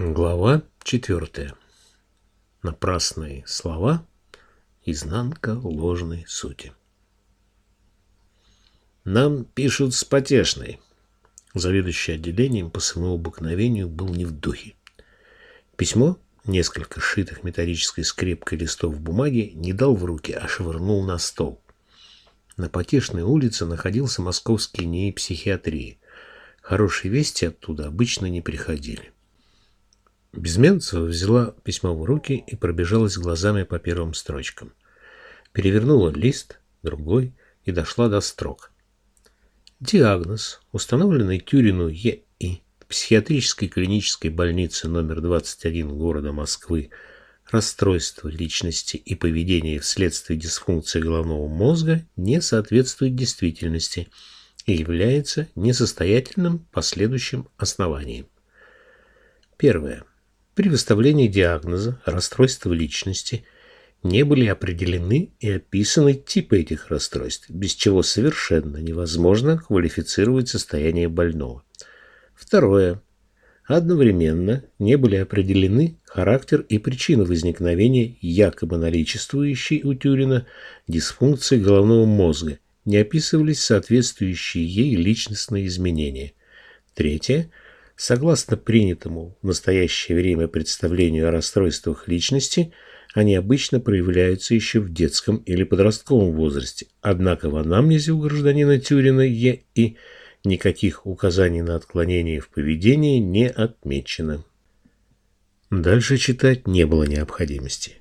Глава четвертая. Напрасные слова. Изнанка ложной сути. Нам пишут с потешной. Заведующий отделением по своему обыкновению был не в духе. Письмо, несколько сшитых металлической скрепкой листов бумаги, не дал в руки, а швырнул на стол. На Потешной улице находился московский НИИ психиатрии. Хорошие вести оттуда обычно не приходили. Безменцева взяла письмо в руки и пробежалась глазами по первым строчкам. Перевернула лист, другой и дошла до строк. Диагноз, установленный Тюрину Е.И. в психиатрической клинической больнице номер 21 города Москвы, расстройство личности и поведения вследствие дисфункции головного мозга не соответствует действительности и является несостоятельным последующим основанием. Первое. При выставлении диагноза расстройства личности не были определены и описаны типы этих расстройств, без чего совершенно невозможно квалифицировать состояние больного. Второе. Одновременно не были определены характер и причина возникновения якобы наличествующей у Тюрина дисфункции головного мозга, не описывались соответствующие ей личностные изменения. Третье. Согласно принятому в настоящее время представлению о расстройствах личности, они обычно проявляются еще в детском или подростковом возрасте, однако в анамнезе у гражданина Тюрина Е. и никаких указаний на отклонение в поведении не отмечено. Дальше читать не было необходимости,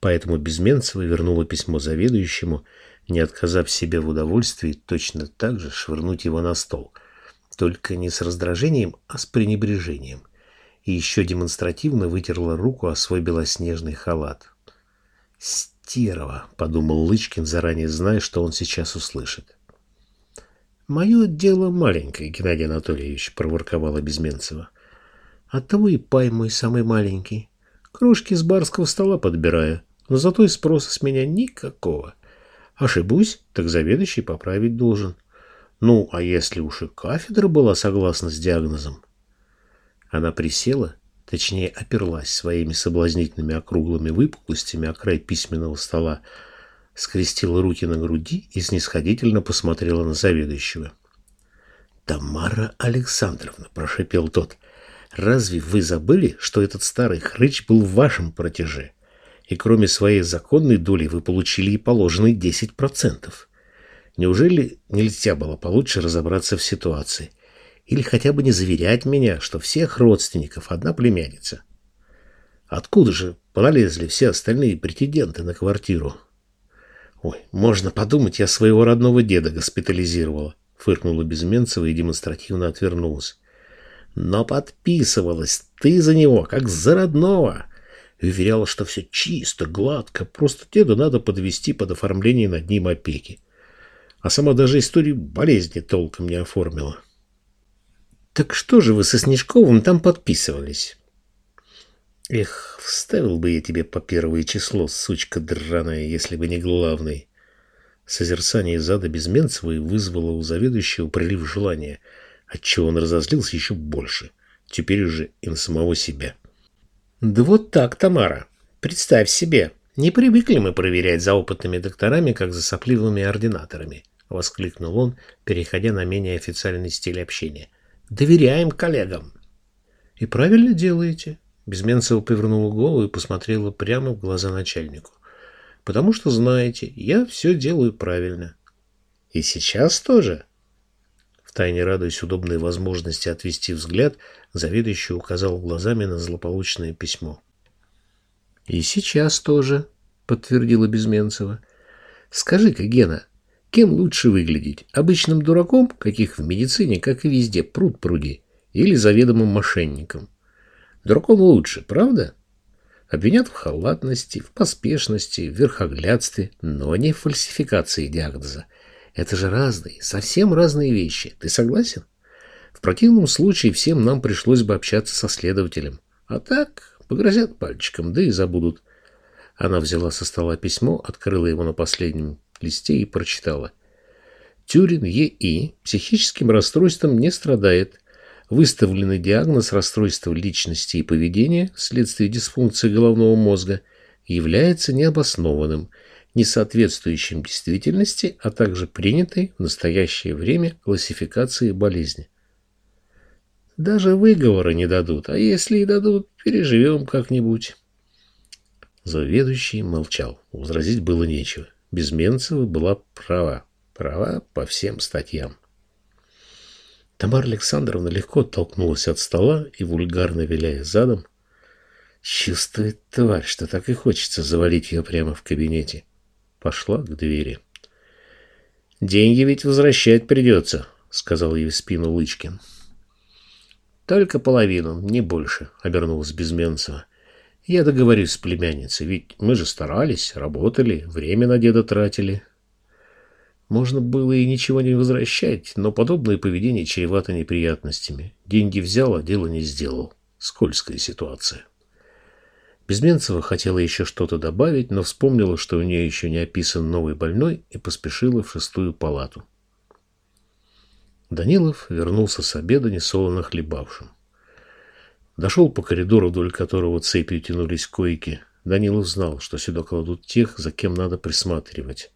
поэтому Безменцева вернула письмо заведующему, не отказав себе в удовольствии точно так же швырнуть его на стол – только не с раздражением, а с пренебрежением. И еще демонстративно вытерла руку о свой белоснежный халат. «Стерва», — подумал Лычкин, заранее зная, что он сейчас услышит. «Мое дело маленькое, Геннадий Анатольевич», — проворковала Безменцева. «Оттого и пай мой самый маленький. Кружки с барского стола подбираю, но зато и спроса с меня никакого. Ошибусь, так заведующий поправить должен». Ну, а если уж и кафедра была согласна с диагнозом? Она присела, точнее оперлась своими соблазнительными округлыми выпуклостями о край письменного стола, скрестила руки на груди и снисходительно посмотрела на заведующего. «Тамара Александровна», — прошепел тот, — «разве вы забыли, что этот старый хрыч был в вашем протеже? И кроме своей законной доли вы получили и положенные десять процентов?» Неужели нельзя было получше разобраться в ситуации? Или хотя бы не заверять меня, что всех родственников одна племянница? Откуда же полезли все остальные претенденты на квартиру? Ой, можно подумать, я своего родного деда госпитализировала, фыркнула Безменцева и демонстративно отвернулась. Но подписывалась ты за него, как за родного. И уверяла, что все чисто, гладко, просто деда надо подвести под оформление над ним опеки а сама даже историю болезни толком не оформила. Так что же вы со Снежковым там подписывались? Эх, вставил бы я тебе по первое число, сучка драная, если бы не главный. Созерцание зада Безменцевой вызвало у заведующего прилив желания, отчего он разозлился еще больше, теперь уже и на самого себя. Да вот так, Тамара, представь себе, не привыкли мы проверять за опытными докторами, как за сопливыми ординаторами. — воскликнул он, переходя на менее официальный стиль общения. «Доверяем коллегам!» «И правильно делаете!» Безменцева повернула голову и посмотрела прямо в глаза начальнику. «Потому что, знаете, я все делаю правильно». «И сейчас тоже?» Втайне радуясь удобной возможности отвести взгляд, заведующий указал глазами на злополучное письмо. «И сейчас тоже», — подтвердила Безменцева. «Скажи-ка, Гена, Кем лучше выглядеть? Обычным дураком, каких в медицине, как и везде, пруд пруди, или заведомым мошенником? Дураком лучше, правда? Обвинят в халатности, в поспешности, в верхоглядстве, но не в фальсификации диагноза. Это же разные, совсем разные вещи. Ты согласен? В противном случае всем нам пришлось бы общаться со следователем. А так погрозят пальчиком, да и забудут. Она взяла со стола письмо, открыла его на последнем листе и прочитала. Тюрин Е.И. психическим расстройством не страдает. выставленный диагноз расстройства личности и поведения вследствие дисфункции головного мозга является необоснованным, несоответствующим действительности, а также принятой в настоящее время классификации болезни. Даже выговора не дадут, а если и дадут, переживем как-нибудь. Заведующий молчал. Возразить было нечего. Безменцева была права. Права по всем статьям. Тамара Александровна легко оттолкнулась от стола и, вульгарно виляя задом, чувствует тварь, что так и хочется завалить ее прямо в кабинете. Пошла к двери. «Деньги ведь возвращать придется», — сказал ей в спину Лычкин. Только половину, не больше, обернулась Безменцева. Я договорюсь с племянницей, ведь мы же старались, работали, время на деда тратили. Можно было и ничего не возвращать, но подобное поведение чревато неприятностями. Деньги взял, а дело не сделал. Скользкая ситуация. Безменцева хотела еще что-то добавить, но вспомнила, что у нее еще не описан новый больной, и поспешила в шестую палату. Данилов вернулся с обеда несолоно хлебавшим. Дошел по коридору, вдоль которого цепью тянулись койки. Данилов знал, что сюда кладут тех, за кем надо присматривать.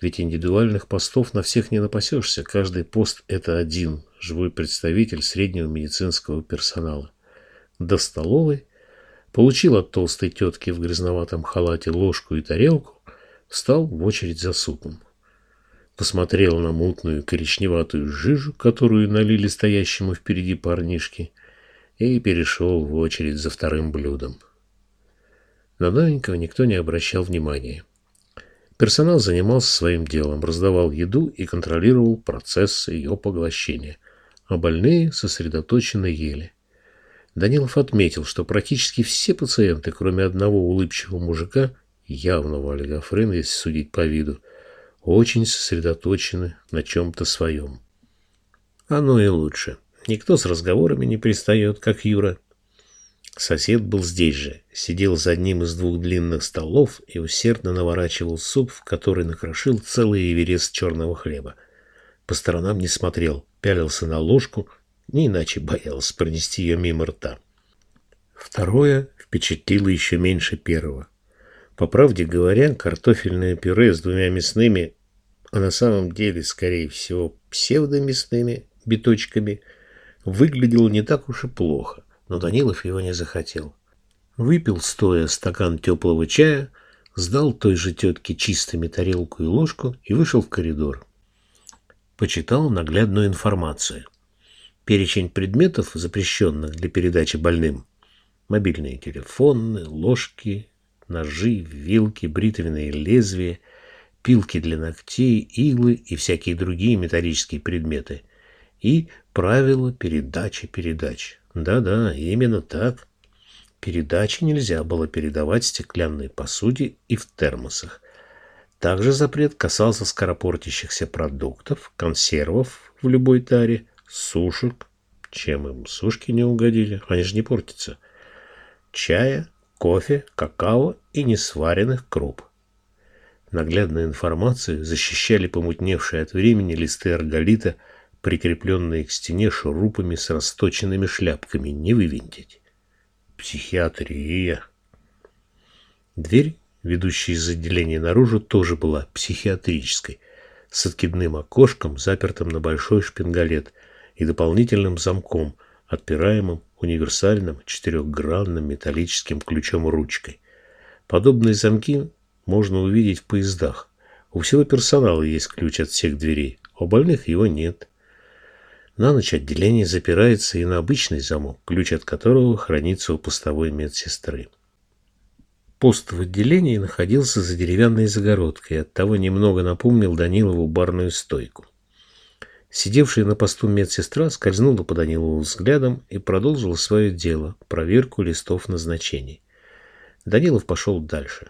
Ведь индивидуальных постов на всех не напасешься. Каждый пост – это один, живой представитель среднего медицинского персонала. До столовой получил от толстой тетки в грязноватом халате ложку и тарелку, встал в очередь за супом посмотрел на мутную коричневатую жижу, которую налили стоящему впереди парнишке, и перешел в очередь за вторым блюдом. На новенького никто не обращал внимания. Персонал занимался своим делом, раздавал еду и контролировал процесс ее поглощения, а больные сосредоточенно ели. Данилов отметил, что практически все пациенты, кроме одного улыбчивого мужика, явного олигофрена, если судить по виду, очень сосредоточены на чем-то своем. Оно и лучше. Никто с разговорами не пристает, как Юра. Сосед был здесь же, сидел за одним из двух длинных столов и усердно наворачивал суп, в который накрошил целый эверест черного хлеба. По сторонам не смотрел, пялился на ложку, не иначе боялся пронести ее мимо рта. Второе впечатлило еще меньше первого. По правде говоря, картофельное пюре с двумя мясными, а на самом деле, скорее всего, псевдомясными биточками, выглядело не так уж и плохо, но Данилов его не захотел. Выпил стоя стакан теплого чая, сдал той же тетке чистыми тарелку и ложку и вышел в коридор. Почитал наглядную информацию. Перечень предметов, запрещенных для передачи больным. Мобильные телефоны, ложки, ножи, вилки, бритвенные лезвия, пилки для ногтей, иглы и всякие другие металлические предметы. И правила передачи передач. Да-да, именно так. Передачи нельзя было передавать в стеклянной посуде и в термосах. Также запрет касался скоропортящихся продуктов, консервов в любой таре, сушек. Чем им сушки не угодили? Они же не портятся. Чая, кофе, какао и несваренных круп. Наглядную информацию защищали помутневшие от времени листы арголита, прикрепленные к стене шурупами с расточенными шляпками, не вывинтить. Психиатрия. Дверь, ведущая из отделения наружу, тоже была психиатрической, с откидным окошком, запертым на большой шпингалет, и дополнительным замком, отпираемым универсальным четырехгранным металлическим ключом-ручкой. Подобные замки можно увидеть в поездах. У всего персонала есть ключ от всех дверей, у больных его нет. На ночь отделение запирается и на обычный замок, ключ от которого хранится у постовой медсестры. Пост в отделении находился за деревянной загородкой, оттого немного напомнил Данилову барную стойку. Сидевшая на посту медсестра скользнула по Данилову взглядом и продолжила свое дело – проверку листов назначений. Данилов пошел дальше.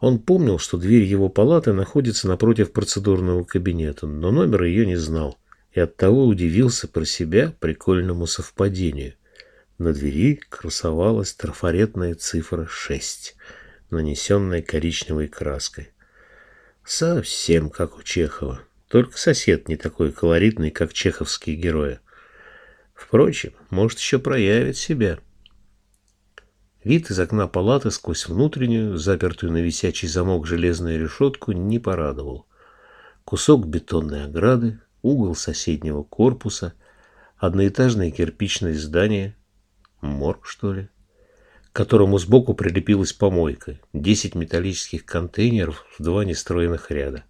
Он помнил, что дверь его палаты находится напротив процедурного кабинета, но номер ее не знал и оттого удивился про себя прикольному совпадению. На двери красовалась трафаретная цифра 6, нанесенная коричневой краской. Совсем как у Чехова. Только сосед не такой колоритный, как чеховские герои. Впрочем, может еще проявит себя. Вид из окна палаты сквозь внутреннюю, запертую на висячий замок железную решетку, не порадовал. Кусок бетонной ограды, угол соседнего корпуса, одноэтажное кирпичное здание, морг, что ли, к которому сбоку прилепилась помойка, десять металлических контейнеров в два нестроенных ряда.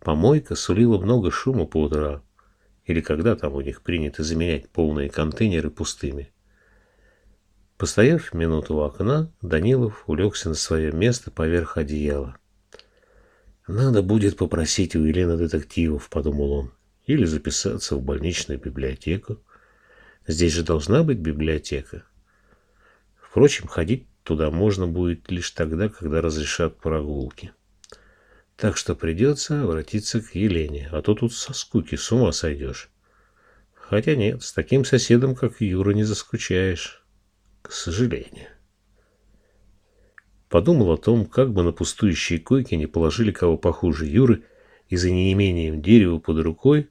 Помойка сулила много шума по утрам, или когда там у них принято заменять полные контейнеры пустыми. Постояв минуту у окна, Данилов улегся на свое место поверх одеяла. «Надо будет попросить у Елены детективов», — подумал он, — «или записаться в больничную библиотеку. Здесь же должна быть библиотека. Впрочем, ходить туда можно будет лишь тогда, когда разрешат прогулки. Так что придется обратиться к Елене, а то тут со скуки с ума сойдешь. Хотя нет, с таким соседом, как Юра, не заскучаешь. К сожалению. Подумал о том, как бы на пустующие койки не положили кого похуже Юры, и за неимением дерева под рукой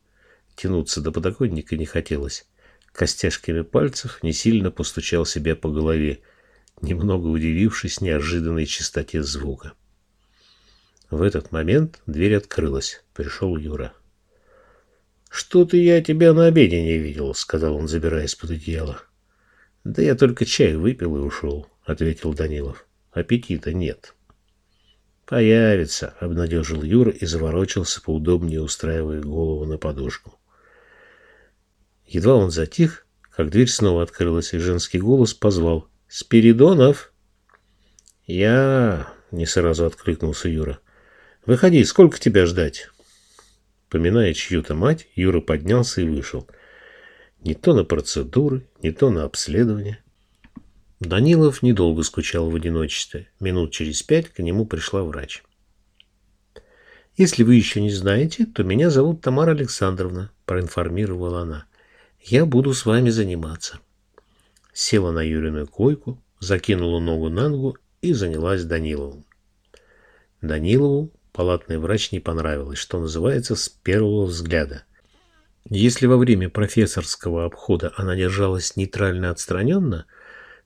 тянуться до подоконника не хотелось. Костяшками пальцев не сильно постучал себя по голове, немного удивившись неожиданной чистоте звука. В этот момент дверь открылась. Пришел Юра. «Что-то я тебя на обеде не видел», — сказал он, забираясь под одеяло. «Да я только чай выпил и ушел», — ответил Данилов. «Аппетита нет». «Появится», — обнадежил Юра и заворочился поудобнее, устраивая голову на подушку. Едва он затих, как дверь снова открылась, и женский голос позвал. «Спиридонов!» «Я...» — не сразу откликнулся Юра. Выходи, сколько тебя ждать? Поминая чью-то мать, Юра поднялся и вышел. Не то на процедуры, не то на обследование. Данилов недолго скучал в одиночестве. Минут через пять к нему пришла врач. «Если вы еще не знаете, то меня зовут Тамара Александровна», – проинформировала она. «Я буду с вами заниматься». Села на Юрину койку, закинула ногу на ногу и занялась Даниловым. Данилову Палатный врач не понравилось, что называется, с первого взгляда. Если во время профессорского обхода она держалась нейтрально отстраненно,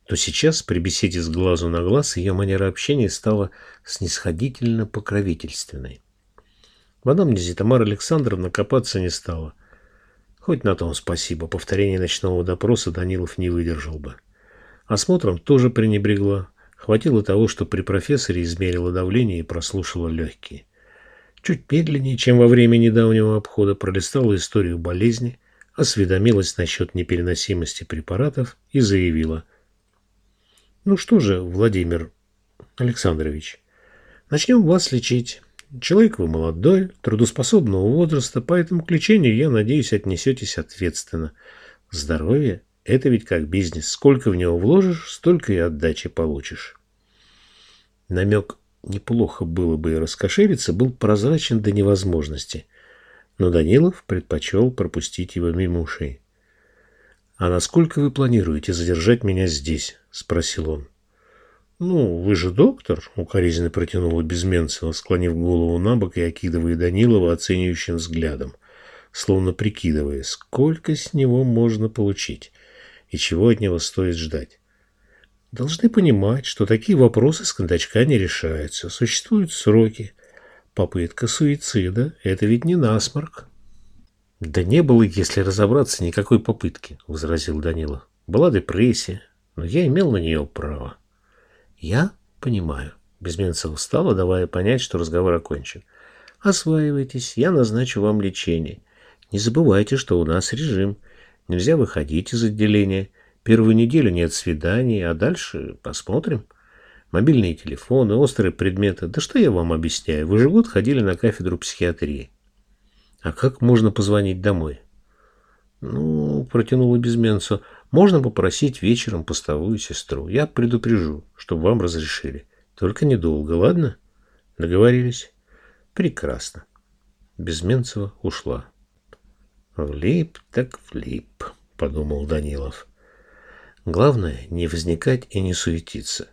то сейчас при беседе с глазу на глаз ее манера общения стала снисходительно покровительственной. В анамнезе Тамара Александровна копаться не стала. Хоть на том спасибо, повторение ночного допроса Данилов не выдержал бы. Осмотром тоже пренебрегла, Хватило того, что при профессоре измерила давление и прослушала легкие. Чуть медленнее, чем во время недавнего обхода, пролистала историю болезни, осведомилась насчет непереносимости препаратов и заявила. «Ну что же, Владимир Александрович, начнем вас лечить. Человек вы молодой, трудоспособного возраста, поэтому к лечению, я надеюсь, отнесетесь ответственно. Здоровье – это ведь как бизнес. Сколько в него вложишь, столько и отдачи получишь. Намек «неплохо было бы и раскошелиться» был прозрачен до невозможности, но Данилов предпочел пропустить его мимо ушей. «А насколько вы планируете задержать меня здесь?» — спросил он. «Ну, вы же доктор», — укоризненно протянула Безменцева, склонив голову на бок и окидывая Данилова оценивающим взглядом, словно прикидывая, сколько с него можно получить и чего от него стоит ждать должны понимать, что такие вопросы с кондачка не решаются. Существуют сроки. Попытка суицида – это ведь не насморк. Да не было, если разобраться, никакой попытки, – возразил Данила. Была депрессия, но я имел на нее право. Я понимаю. Безменцев встала, давая понять, что разговор окончен. Осваивайтесь, я назначу вам лечение. Не забывайте, что у нас режим. Нельзя выходить из отделения – Первую неделю нет свиданий, а дальше посмотрим. Мобильные телефоны, острые предметы. Да что я вам объясняю? Вы же год ходили на кафедру психиатрии. А как можно позвонить домой? Ну, протянула Безменцу, можно попросить вечером постовую сестру. Я предупрежу, чтобы вам разрешили. Только недолго, ладно? Договорились? Прекрасно. Безменцева ушла. Влип так влип, подумал Данилов. Главное не возникать и не суетиться.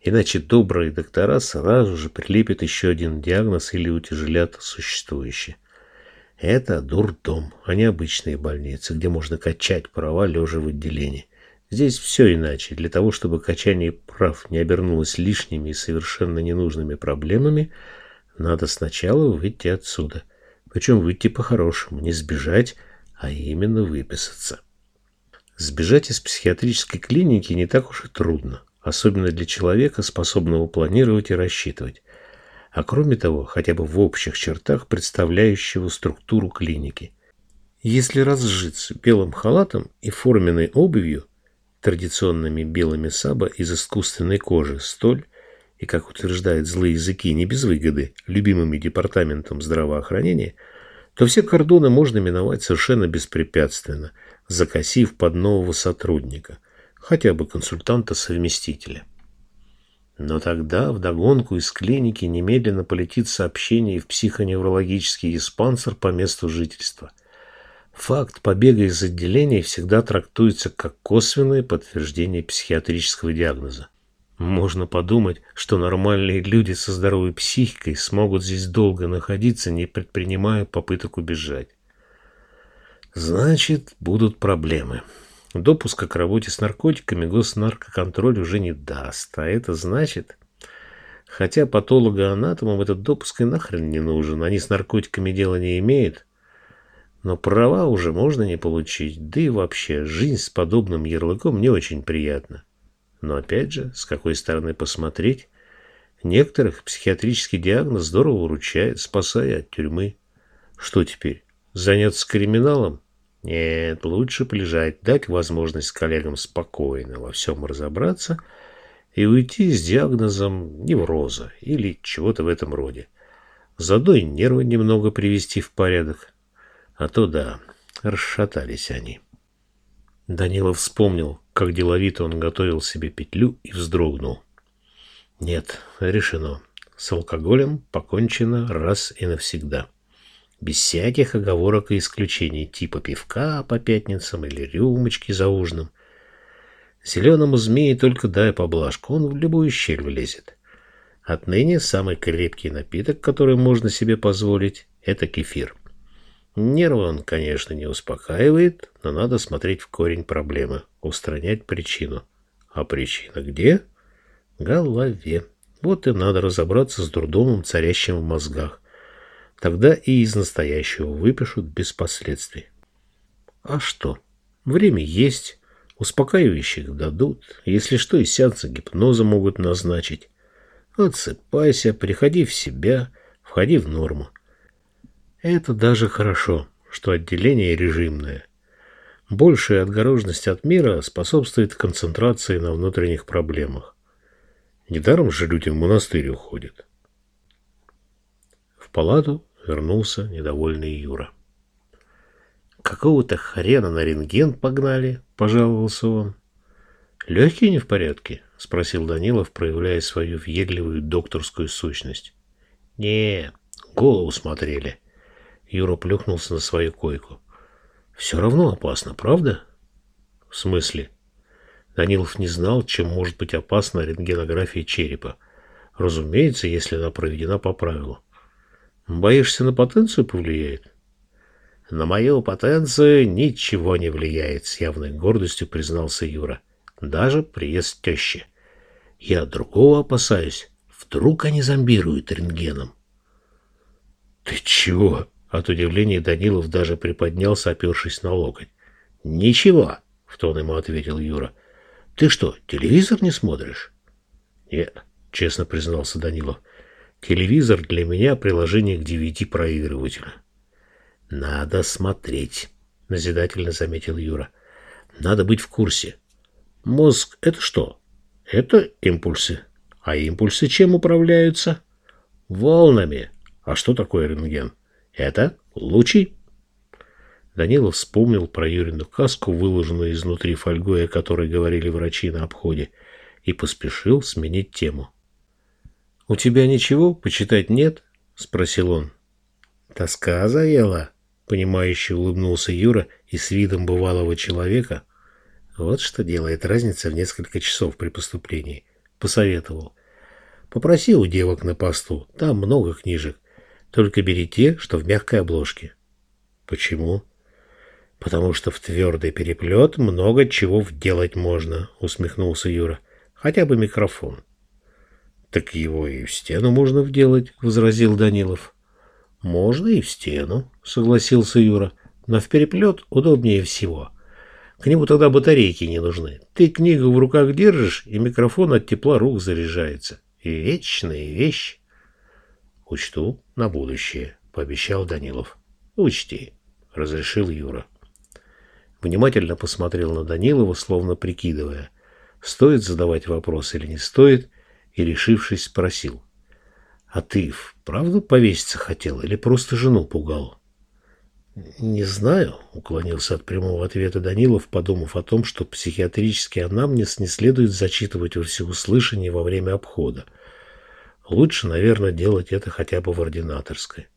Иначе добрые доктора сразу же прилепят еще один диагноз или утяжелят существующий. Это дурдом, а не обычные больницы, где можно качать права лежа в отделении. Здесь все иначе. Для того, чтобы качание прав не обернулось лишними и совершенно ненужными проблемами, надо сначала выйти отсюда. Причем выйти по-хорошему, не сбежать, а именно выписаться. Сбежать из психиатрической клиники не так уж и трудно, особенно для человека, способного планировать и рассчитывать а кроме того, хотя бы в общих чертах представляющего структуру клиники. Если разжиться белым халатом и форменной обувью, традиционными белыми саба из искусственной кожи, столь, и, как утверждают злые языки, не без выгоды, любимыми департаментом здравоохранения, то все кордоны можно миновать совершенно беспрепятственно, закосив под нового сотрудника, хотя бы консультанта-совместителя. Но тогда вдогонку из клиники немедленно полетит сообщение в психоневрологический диспансер по месту жительства. Факт побега из отделения всегда трактуется как косвенное подтверждение психиатрического диагноза. Можно подумать, что нормальные люди со здоровой психикой смогут здесь долго находиться, не предпринимая попыток убежать. Значит, будут проблемы. Допуска к работе с наркотиками госнаркоконтроль уже не даст. А это значит... Хотя патологоанатомам этот допуск и нахрен не нужен. Они с наркотиками дела не имеют. Но права уже можно не получить. Да и вообще, жизнь с подобным ярлыком не очень приятна. Но опять же, с какой стороны посмотреть? Некоторых психиатрический диагноз здорово уручает, спасая от тюрьмы. Что теперь? Заняться криминалом? Нет, лучше полежать, дать возможность коллегам спокойно во всем разобраться и уйти с диагнозом невроза или чего-то в этом роде. Заодно и нервы немного привести в порядок. А то да, расшатались они. Данилов вспомнил, как деловито он готовил себе петлю и вздрогнул. Нет, решено. С алкоголем покончено раз и навсегда без всяких оговорок и исключений, типа пивка по пятницам или рюмочки за ужином. Зеленому змеи только дай поблажку, он в любую щель влезет. Отныне самый крепкий напиток, который можно себе позволить, это кефир. Нервы он, конечно, не успокаивает, но надо смотреть в корень проблемы, устранять причину. А причина где? В голове. Вот и надо разобраться с дурдомом, царящим в мозгах. Тогда и из настоящего выпишут без последствий. А что? Время есть. Успокаивающих дадут. Если что, и сеансы гипноза могут назначить. Отсыпайся, приходи в себя, входи в норму. Это даже хорошо, что отделение режимное. Большая отгороженность от мира способствует концентрации на внутренних проблемах. Недаром же люди в монастырь уходят палату вернулся недовольный Юра. «Какого-то хрена на рентген погнали», — пожаловался он. «Легкие не в порядке?» — спросил Данилов, проявляя свою въедливую докторскую сущность. «Не, голову смотрели». Юра плюхнулся на свою койку. «Все равно опасно, правда?» «В смысле?» Данилов не знал, чем может быть опасна рентгенография черепа. Разумеется, если она проведена по правилу. Боишься, на потенцию повлияет? На мою потенцию ничего не влияет, с явной гордостью признался Юра. Даже приезд тещи. Я другого опасаюсь. Вдруг они зомбируют рентгеном. Ты чего? От удивления Данилов даже приподнялся, опершись на локоть. Ничего, в тон ему ответил Юра. Ты что, телевизор не смотришь? Нет, честно признался Данилов. Телевизор для меня приложение к DVD-проигрывателю. Надо смотреть, назидательно заметил Юра. Надо быть в курсе. Мозг — это что? Это импульсы. А импульсы чем управляются? Волнами. А что такое рентген? Это лучи. Данилов вспомнил про Юрину каску, выложенную изнутри фольгой, о которой говорили врачи на обходе, и поспешил сменить тему. «У тебя ничего, почитать нет?» — спросил он. «Тоска заела?» — понимающе улыбнулся Юра и с видом бывалого человека. «Вот что делает разница в несколько часов при поступлении», — посоветовал. «Попроси у девок на посту, там много книжек. Только бери те, что в мягкой обложке». Почему? Потому что в твердый переплет много чего вделать можно, усмехнулся Юра. Хотя бы микрофон. Так его и в стену можно вделать, возразил Данилов. Можно и в стену, согласился Юра. Но в переплет удобнее всего. К нему тогда батарейки не нужны. Ты книгу в руках держишь, и микрофон от тепла рук заряжается. Вечная вещь. Учту на будущее, пообещал Данилов. Учти, разрешил Юра. Внимательно посмотрел на Данилова, словно прикидывая, стоит задавать вопрос или не стоит, и, решившись, спросил. «А ты правда повеситься хотел или просто жену пугал?» «Не знаю», — уклонился от прямого ответа Данилов, подумав о том, что психиатрический анамнез не следует зачитывать во всеуслышание во время обхода. Лучше, наверное, делать это хотя бы в ординаторской.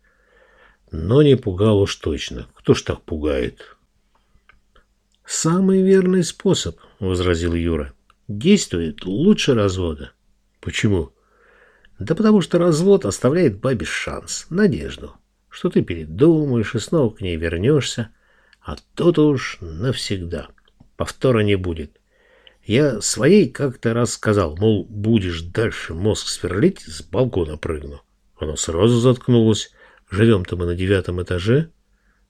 Но не пугал уж точно. Кто ж так пугает? «Самый верный способ», — возразил Юра. «Действует лучше развода». «Почему?» «Да потому что развод оставляет бабе шанс, надежду» что ты передумаешь и снова к ней вернешься, а тут уж навсегда. Повтора не будет. Я своей как-то раз сказал, мол, будешь дальше мозг сверлить, с балкона прыгну. Она сразу заткнулась. Живем-то мы на девятом этаже.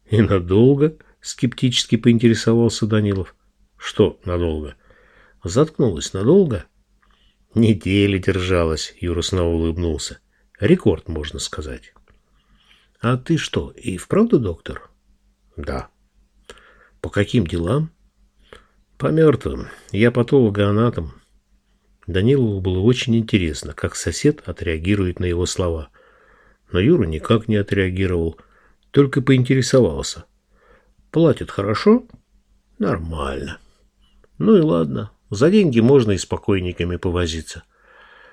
И надолго, скептически поинтересовался Данилов. Что надолго? Заткнулась надолго? Недели держалась, Юра снова улыбнулся. Рекорд, можно сказать. А ты что, и вправду доктор? Да. По каким делам? По мертвым. Я патологоанатом. Данилову было очень интересно, как сосед отреагирует на его слова. Но Юра никак не отреагировал, только поинтересовался. Платят хорошо? Нормально. Ну и ладно, за деньги можно и с покойниками повозиться.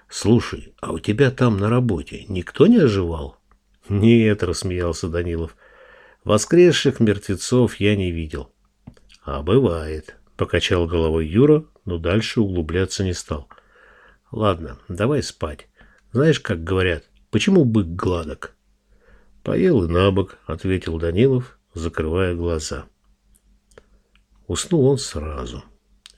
Слушай, а у тебя там на работе никто не оживал? «Нет», — рассмеялся Данилов, — «воскресших мертвецов я не видел». «А бывает», — покачал головой Юра, но дальше углубляться не стал. «Ладно, давай спать. Знаешь, как говорят, почему бык гладок?» «Поел и набок», — ответил Данилов, закрывая глаза. Уснул он сразу.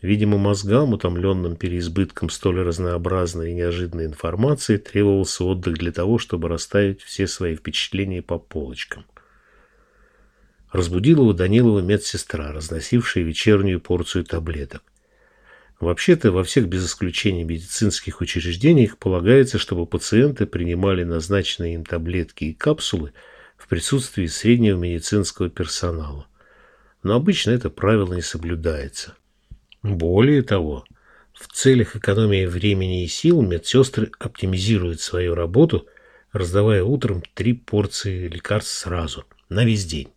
Видимо, мозгам, утомленным переизбытком столь разнообразной и неожиданной информации, требовался отдых для того, чтобы расставить все свои впечатления по полочкам. Разбудила его Данилова медсестра, разносившая вечернюю порцию таблеток. Вообще-то во всех без исключения медицинских учреждениях полагается, чтобы пациенты принимали назначенные им таблетки и капсулы в присутствии среднего медицинского персонала. Но обычно это правило не соблюдается. Более того, в целях экономии времени и сил медсестры оптимизируют свою работу, раздавая утром три порции лекарств сразу, на весь день.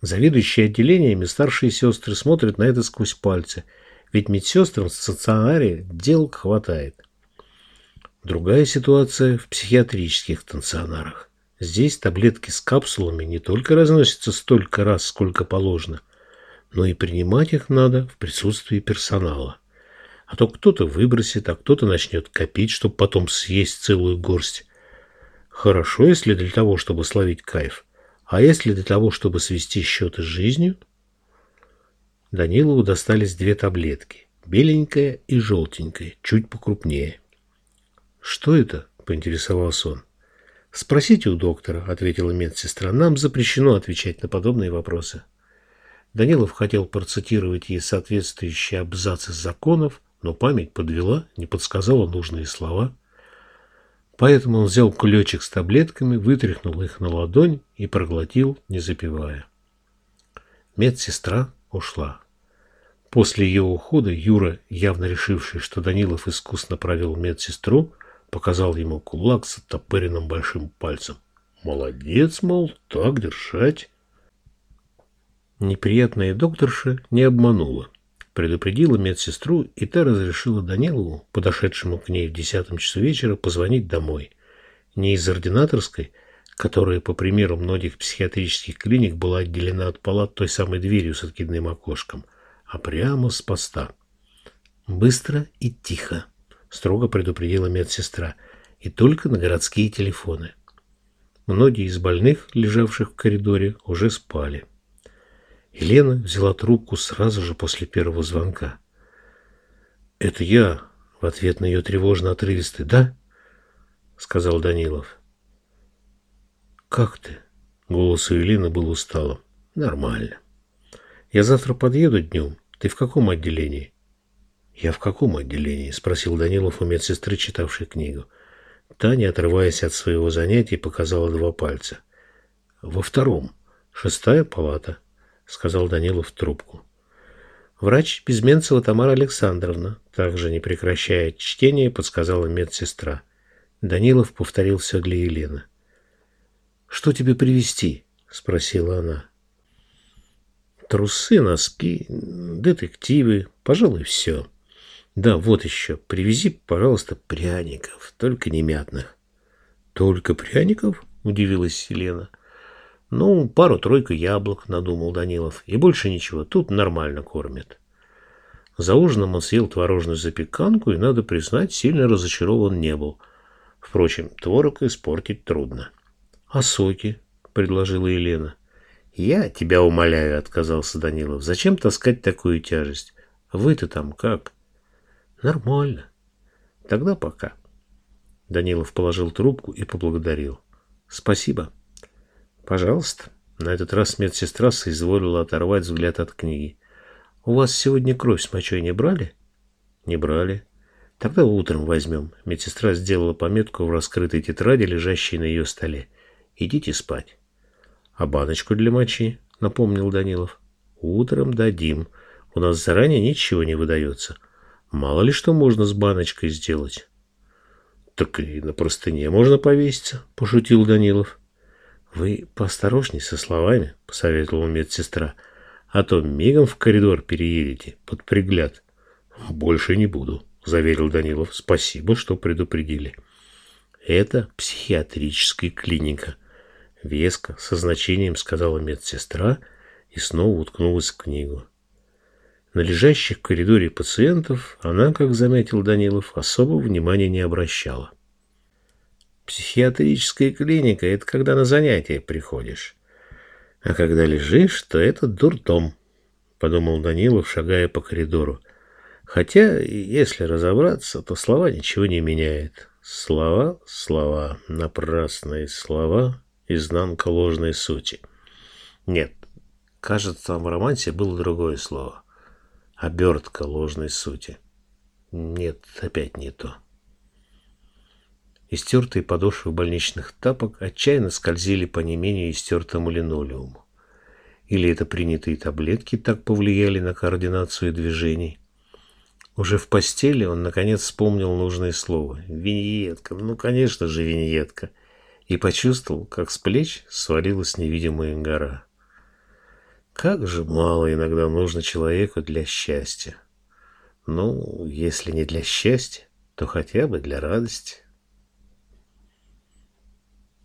Заведующие отделениями старшие сестры смотрят на это сквозь пальцы, ведь медсестрам в стационаре дел хватает. Другая ситуация в психиатрических стационарах. Здесь таблетки с капсулами не только разносятся столько раз, сколько положено – но и принимать их надо в присутствии персонала. А то кто-то выбросит, а кто-то начнет копить, чтобы потом съесть целую горсть. Хорошо, если для того, чтобы словить кайф. А если для того, чтобы свести счеты с жизнью? Данилову достались две таблетки. Беленькая и желтенькая, чуть покрупнее. «Что это?» – поинтересовался он. «Спросите у доктора», – ответила медсестра. «Нам запрещено отвечать на подобные вопросы». Данилов хотел процитировать ей соответствующие абзацы законов, но память подвела, не подсказала нужные слова. Поэтому он взял кулечек с таблетками, вытряхнул их на ладонь и проглотил, не запивая. Медсестра ушла. После ее ухода Юра, явно решивший, что Данилов искусно провел медсестру, показал ему кулак с оттопыренным большим пальцем. «Молодец, мол, так держать». Неприятная докторша не обманула. Предупредила медсестру, и та разрешила Данилову, подошедшему к ней в десятом часу вечера, позвонить домой. Не из ординаторской, которая, по примеру многих психиатрических клиник, была отделена от палат той самой дверью с откидным окошком, а прямо с поста. «Быстро и тихо», — строго предупредила медсестра, — «и только на городские телефоны». Многие из больных, лежавших в коридоре, уже спали. Елена взяла трубку сразу же после первого звонка. «Это я», — в ответ на ее тревожно отрывистый «да?» — сказал Данилов. «Как ты?» — голос у Елены был усталым. «Нормально. Я завтра подъеду днем. Ты в каком отделении?» «Я в каком отделении?» — спросил Данилов у медсестры, читавшей книгу. Таня, отрываясь от своего занятия, показала два пальца. «Во втором. Шестая палата», — сказал Данилов в трубку. «Врач Безменцева Тамара Александровна», также не прекращая чтения, подсказала медсестра. Данилов повторил все для Елены. «Что тебе привезти?» — спросила она. «Трусы, носки, детективы, пожалуй, все». Да, вот еще. Привези, пожалуйста, пряников, только не мятных. Только пряников? Удивилась Елена. Ну, пару-тройку яблок, надумал Данилов. И больше ничего, тут нормально кормят. За ужином он съел творожную запеканку и, надо признать, сильно разочарован не был. Впрочем, творог испортить трудно. — А соки? — предложила Елена. — Я тебя умоляю, — отказался Данилов. — Зачем таскать такую тяжесть? Вы-то там как? — Нормально. Тогда пока. Данилов положил трубку и поблагодарил. Спасибо. Пожалуйста. На этот раз медсестра соизволила оторвать взгляд от книги. У вас сегодня кровь с мочой не брали? Не брали. Тогда утром возьмем. Медсестра сделала пометку в раскрытой тетради, лежащей на ее столе. Идите спать. А баночку для мочи, напомнил Данилов. Утром дадим. У нас заранее ничего не выдается. Мало ли что можно с баночкой сделать. Так и на простыне можно повеситься, пошутил Данилов. Вы поосторожней со словами, посоветовала медсестра, а то мигом в коридор переедете под пригляд. Больше не буду, заверил Данилов. Спасибо, что предупредили. Это психиатрическая клиника. Веско, со значением сказала медсестра и снова уткнулась в книгу. На лежащих в коридоре пациентов она, как заметил Данилов, особого внимания не обращала. Психиатрическая клиника – это когда на занятия приходишь. А когда лежишь, то это дурдом, подумал Данилов, шагая по коридору. Хотя, если разобраться, то слова ничего не меняют. Слова, слова, напрасные слова, изнанка ложной сути. Нет, кажется, там в романсе было другое слово обертка ложной сути. Нет, опять не то. Истертые подошвы больничных тапок отчаянно скользили по не менее истертому линолеуму. Или это принятые таблетки так повлияли на координацию движений? Уже в постели он наконец вспомнил нужное слово. Виньетка. Ну, конечно же, виньетка. И почувствовал, как с плеч свалилась невидимая гора. Как же мало иногда нужно человеку для счастья. Ну, если не для счастья, то хотя бы для радости.